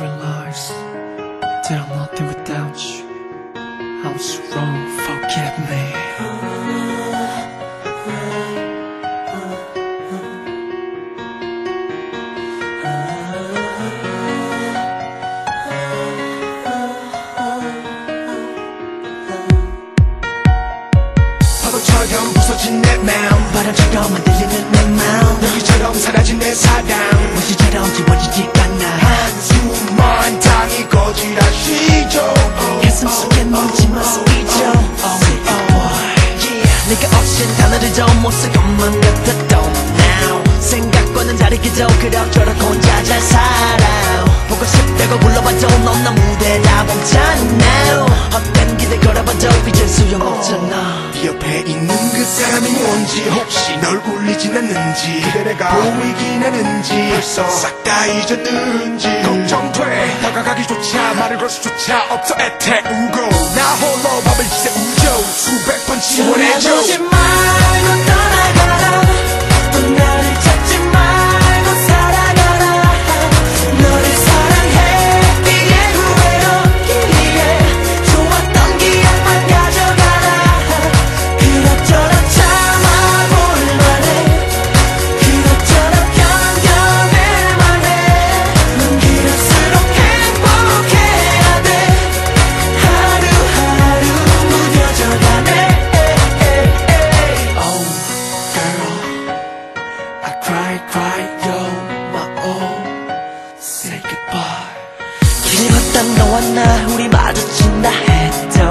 and lies They're nothing without you. I was wrong, Forget me. 바보처럼 부서진 내 맘, 바람처럼 흔들리는 내 맘, 너희처럼 사라진 내 사랑, 무시처럼 지워지지 않아. 없인 단어를 좀못쓸 것만 같았던 now. 생각과는 다르게도 그럭저럭 혼자 잘 살아 보고 싶다고 불러봐도 넌나 무대 다 멈잖아 헛된 기대 걸어봐도 이젠 있는 그 사람이 뭔지 혹시 널 울리진 않는지 그대 내가 보이긴 하는지 벌써 싹 다 잊었는지 걱정돼. 다가가기조차 말을 걸 수조차 없어 애태우고 나 홀로 밤을 지새우죠. 수백 번 지원해줘 떠나보지 말 cry cry yo my oh say goodbye. 길을 걷다 너와 나 우리 마주친다 해도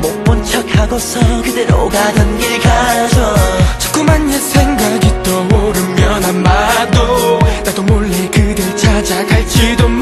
못 본 척하고서 그대로 가던 길 가죠. 자꾸만 옛 생각이 떠오르면 아마도 나도 몰래 그댈 찾아갈지도 몰라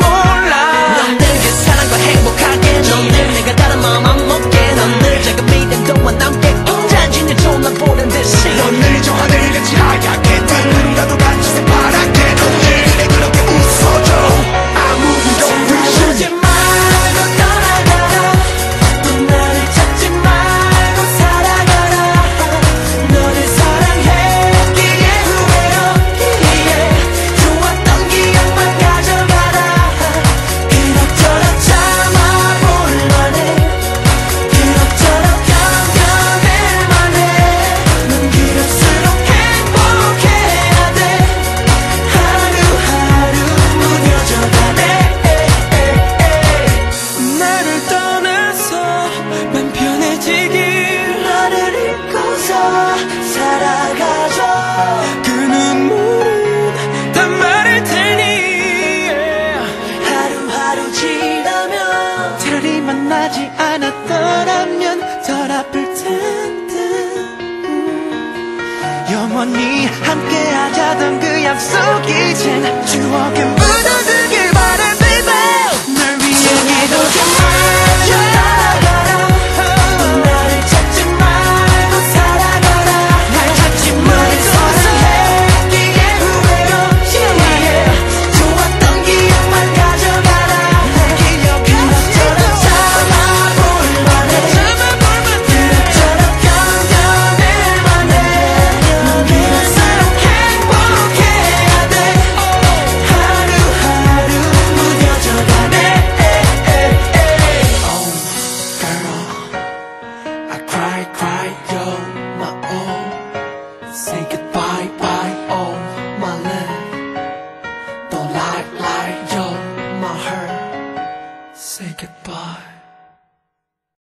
하루하루 지나면 차라리 만나지 않았더라면 덜 아플 텐데 음. 영원히 함께하자던 그 약속 이젠 추억에 묻어두